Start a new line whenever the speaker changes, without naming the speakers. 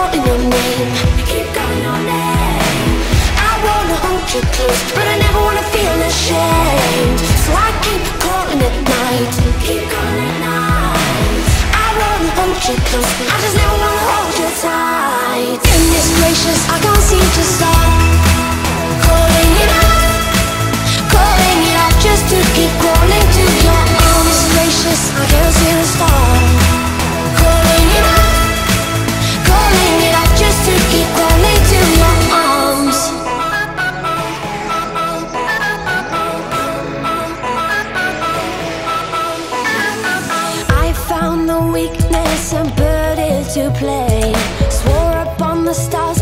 calling your name. I keep calling your name. I wanna hold you close, but I never wanna feel ashamed. So I keep calling at night. Keep calling at night. I wanna hold you close, I just never wanna hold you tight. Goodness gracious, I can't seem to stop calling it up, calling it up just to keep. Going. to play. Swore upon the stars.